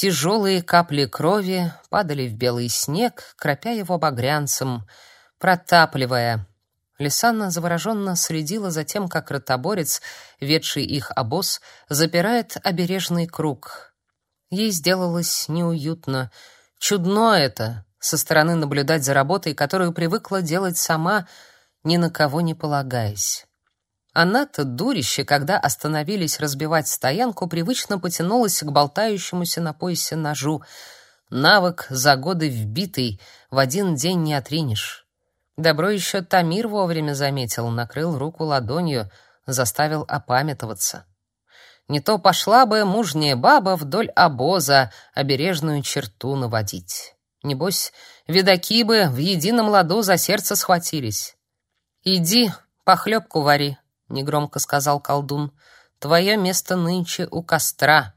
Тяжелые капли крови падали в белый снег, кропя его багрянцем, протапливая. Лисанна завороженно следила за тем, как ротоборец, ведший их обоз, запирает обережный круг. Ей сделалось неуютно. Чудно это, со стороны наблюдать за работой, которую привыкла делать сама, ни на кого не полагаясь. Она-то, дурище, когда остановились разбивать стоянку, привычно потянулась к болтающемуся на поясе ножу. Навык за годы вбитый, в один день не отринешь. Добро еще Тамир вовремя заметил, накрыл руку ладонью, заставил опамятоваться. Не то пошла бы мужняя баба вдоль обоза обережную черту наводить. Небось, видаки бы в едином ладу за сердце схватились. «Иди, похлебку вари», — негромко сказал колдун. «Твое место нынче у костра».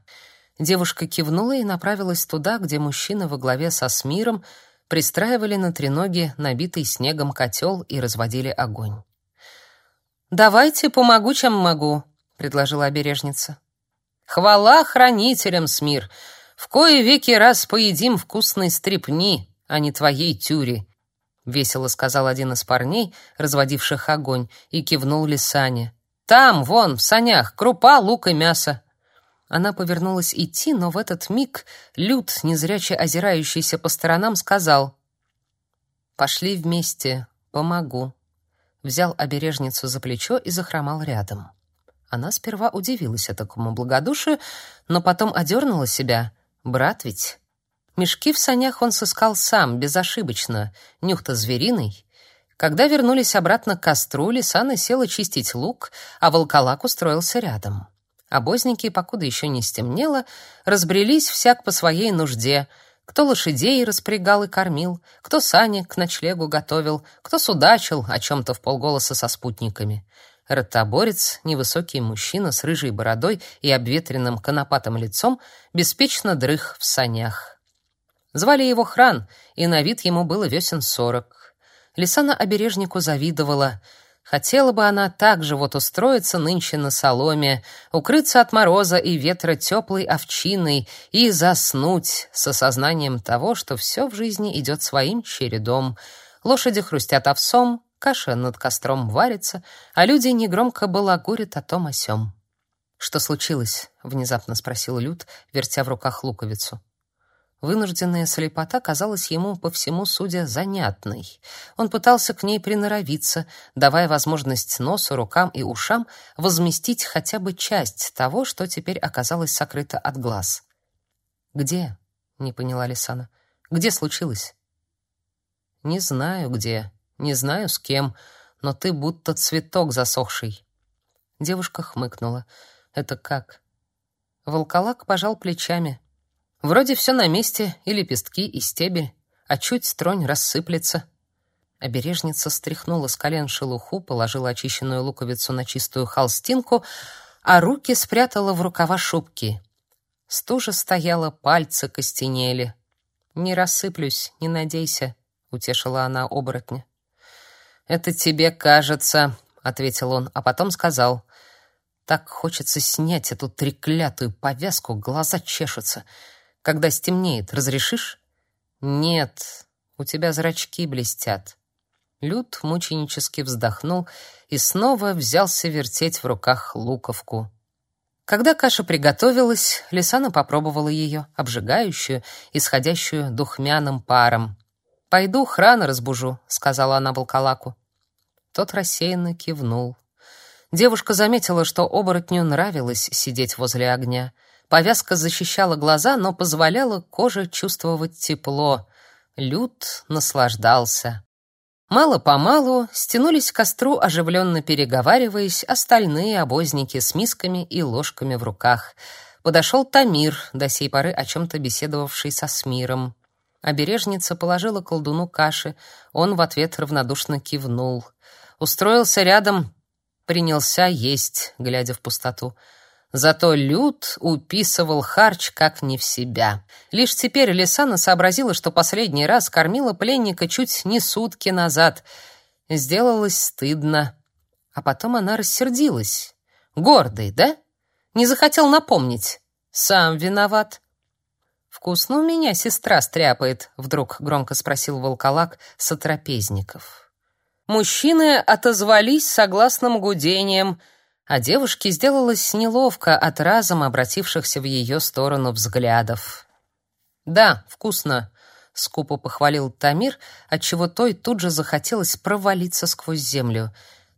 Девушка кивнула и направилась туда, где мужчина во главе со Смиром пристраивали на треноги набитый снегом котел и разводили огонь. «Давайте помогу, чем могу», — предложила обережница. «Хвала хранителям, Смир! В кое веки раз поедим вкусной стрепни, а не твоей тюри», — весело сказал один из парней, разводивших огонь, и кивнул Лисане. «Там, вон, в санях, крупа, лук и мясо». Она повернулась идти, но в этот миг Люд, незряче озирающийся по сторонам, сказал «Пошли вместе, помогу». Взял обережницу за плечо и захромал рядом. Она сперва удивилась такому благодушию, но потом одернула себя. Брат ведь. Мешки в санях он сыскал сам, безошибочно. Нюх-то звериный. Когда вернулись обратно к костру, Лисана села чистить лук, а волколак устроился рядом. Обозники, покуда еще не стемнело, разбрелись всяк по своей нужде. Кто лошадей распрягал и кормил, кто сани к ночлегу готовил, кто судачил о чем-то в полголоса со спутниками. Ротоборец, невысокий мужчина с рыжей бородой и обветренным конопатым лицом, беспечно дрых в санях. Звали его Хран, и на вид ему было весен сорок. Лисана обережнику завидовала — Хотела бы она так же вот устроиться нынче на соломе, укрыться от мороза и ветра теплой овчиной и заснуть с осознанием того, что все в жизни идет своим чередом. Лошади хрустят овсом, каша над костром варится, а люди негромко балагурят о том о сём. «Что случилось?» — внезапно спросил Люд, вертя в руках луковицу. Вынужденная слепота казалась ему, по всему судя, занятной. Он пытался к ней приноровиться, давая возможность носу, рукам и ушам возместить хотя бы часть того, что теперь оказалось сокрыто от глаз. «Где?» — не поняла Лисана. «Где случилось?» «Не знаю, где, не знаю, с кем, но ты будто цветок засохший». Девушка хмыкнула. «Это как?» Волколак пожал плечами. Вроде все на месте, и лепестки, и стебель, а чуть стронь рассыплется. Обережница стряхнула с колен шелуху, положила очищенную луковицу на чистую холстинку, а руки спрятала в рукава шубки. Стужа стояла, пальцы костенели. «Не рассыплюсь, не надейся», — утешила она оборотня. «Это тебе кажется», — ответил он, а потом сказал. «Так хочется снять эту треклятую повязку, глаза чешутся. Когда стемнеет, разрешишь? Нет, у тебя зрачки блестят. Люд мученически вздохнул и снова взялся вертеть в руках луковку. Когда каша приготовилась, Лисана попробовала ее, обжигающую, исходящую духмяным паром. «Пойду храна разбужу», — сказала она волколаку. Тот рассеянно кивнул. Девушка заметила, что оборотню нравилось сидеть возле огня — Повязка защищала глаза, но позволяла коже чувствовать тепло. Люд наслаждался. Мало-помалу стянулись к костру, оживленно переговариваясь, остальные обозники с мисками и ложками в руках. Подошел Тамир, до сей поры о чем-то беседовавший со Смиром. Обережница положила колдуну каши, он в ответ равнодушно кивнул. Устроился рядом, принялся есть, глядя в пустоту. Зато Люд уписывал харч как не в себя. Лишь теперь Лисана сообразила, что последний раз кормила пленника чуть не сутки назад. Сделалось стыдно. А потом она рассердилась. Гордый, да? Не захотел напомнить. Сам виноват. «Вкусно у меня сестра стряпает», — вдруг громко спросил волколак сотрапезников. Мужчины отозвались согласным гудением, а девушке сделалось неловко от разом обратившихся в ее сторону взглядов. «Да, вкусно», — скупо похвалил Тамир, отчего той тут же захотелось провалиться сквозь землю.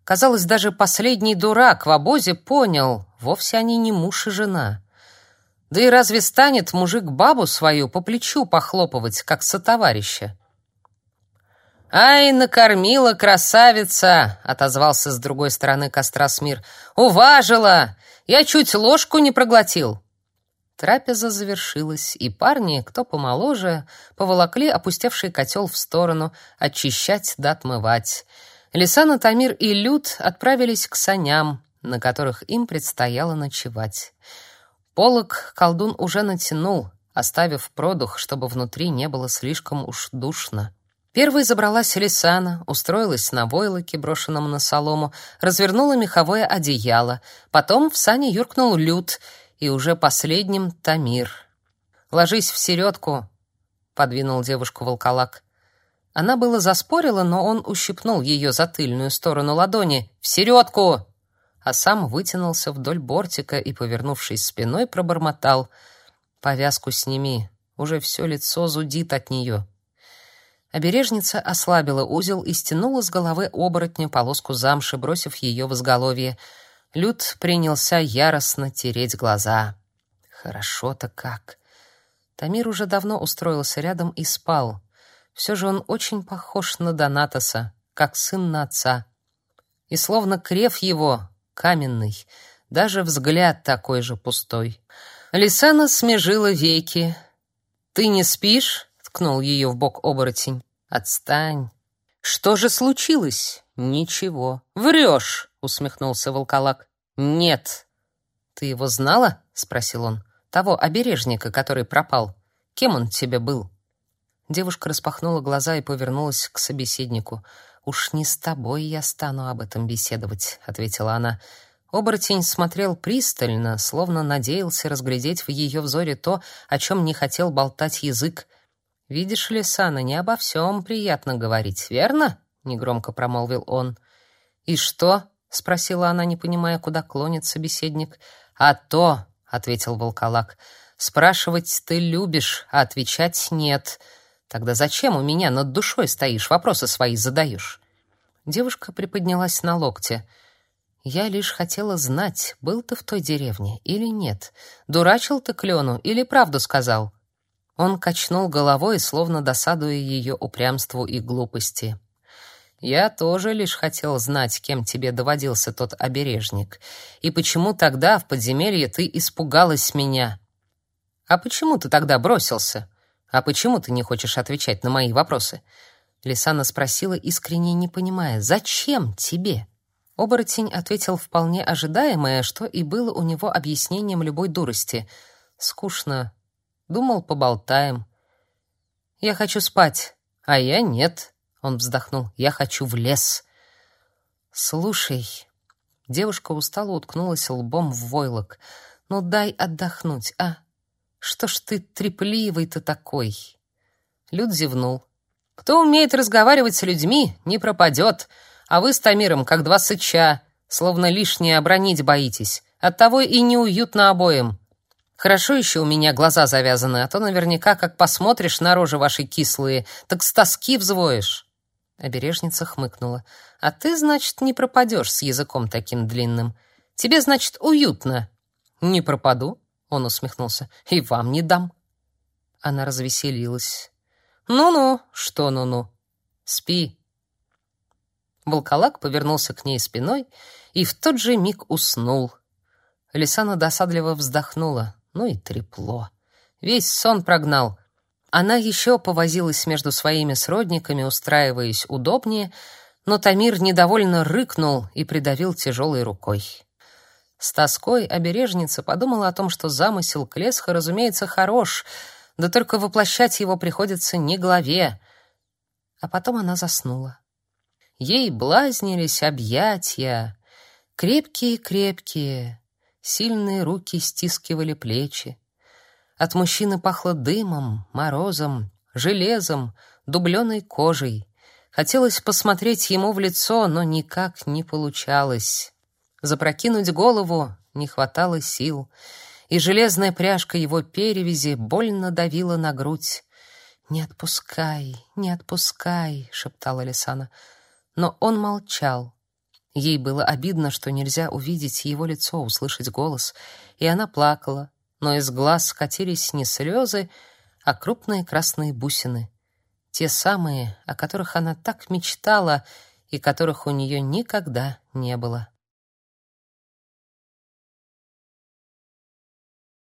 Казалось, даже последний дурак в обозе понял, вовсе они не муж и жена. Да и разве станет мужик бабу свою по плечу похлопывать, как сотоварища? «Ай, накормила красавица!» — отозвался с другой стороны костра Смир. «Уважила! Я чуть ложку не проглотил!» Трапеза завершилась, и парни, кто помоложе, поволокли опустевший котел в сторону, очищать да отмывать. Лисана, Тамир и Люд отправились к саням, на которых им предстояло ночевать. Полок колдун уже натянул, оставив продух, чтобы внутри не было слишком уж душно. Первой забралась Лисана, устроилась на войлоке, брошенном на солому, развернула меховое одеяло. Потом в сани юркнул Люд, и уже последним — Тамир. «Ложись в середку», — подвинул девушку волколак. Она было заспорила, но он ущипнул ее за тыльную сторону ладони. «В середку!» а сам вытянулся вдоль бортика и, повернувшись спиной, пробормотал: "Повязку сними, уже все лицо зудит от нее». Обережница ослабила узел и стянула с головы оборотня полоску замши, бросив ее в изголовье. Люд принялся яростно тереть глаза. Хорошо-то как. Тамир уже давно устроился рядом и спал. Все же он очень похож на Донатоса, как сын на отца. И словно крев его, каменный, даже взгляд такой же пустой. Лисана смежила веки. «Ты не спишь?» — ткнул ее в бок оборотень. «Отстань!» «Что же случилось?» «Ничего». «Врешь!» — усмехнулся волколак. «Нет». «Ты его знала?» — спросил он. «Того обережника, который пропал. Кем он тебе был?» Девушка распахнула глаза и повернулась к собеседнику. «Уж не с тобой я стану об этом беседовать», — ответила она. Оборотень смотрел пристально, словно надеялся разглядеть в ее взоре то, о чем не хотел болтать язык. «Видишь ли, Сана, не обо всем приятно говорить, верно?» — негромко промолвил он. «И что?» — спросила она, не понимая, куда клонит собеседник. «А то», — ответил волколак, — «спрашивать ты любишь, а отвечать нет». Тогда зачем у меня над душой стоишь, вопросы свои задаешь?» Девушка приподнялась на локте. «Я лишь хотела знать, был ты в той деревне или нет. Дурачил ты Клену или правду сказал?» Он качнул головой, словно досадуя ее упрямству и глупости. «Я тоже лишь хотел знать, кем тебе доводился тот обережник, и почему тогда в подземелье ты испугалась меня. А почему ты тогда бросился?» А почему ты не хочешь отвечать на мои вопросы? Лисана спросила, искренне не понимая: "Зачем тебе?" Оборотень ответил вполне ожидаемое, что и было у него объяснением любой дурости. Скучно. Думал, поболтаем. Я хочу спать, а я нет. Он вздохнул. Я хочу в лес. Слушай, девушка устало уткнулась лбом в войлок. Ну дай отдохнуть, а? Что ж ты трепливый-то такой? Люд зевнул. Кто умеет разговаривать с людьми, не пропадет, а вы с Тамиром как два сыча, словно лишнее обронить боитесь. Оттого и неуютно обоим. Хорошо еще у меня глаза завязаны, а то наверняка, как посмотришь на рожи ваши кислые, так с тоски взвоишь. Обережница хмыкнула. А ты, значит, не пропадешь с языком таким длинным. Тебе, значит, уютно. Не пропаду, он усмехнулся. «И вам не дам». Она развеселилась. «Ну-ну, что ну-ну? Спи». Волколак повернулся к ней спиной и в тот же миг уснул. Лисана досадливо вздохнула. Ну и трепло. Весь сон прогнал. Она еще повозилась между своими сродниками, устраиваясь удобнее, но Тамир недовольно рыкнул и придавил тяжелой рукой. С тоской обережница подумала о том, что замысел Клесха, разумеется, хорош, да только воплощать его приходится не главе. А потом она заснула. Ей блазнились объятия, крепкие-крепкие, сильные руки стискивали плечи. От мужчины пахло дымом, морозом, железом, дубленой кожей. Хотелось посмотреть ему в лицо, но никак не получалось. Запрокинуть голову не хватало сил, и железная пряжка его перевязи больно давила на грудь. «Не отпускай, не отпускай», — шептала Лисана. Но он молчал. Ей было обидно, что нельзя увидеть его лицо, услышать голос, и она плакала, но из глаз скатились не слезы, а крупные красные бусины. Те самые, о которых она так мечтала и которых у нее никогда не было.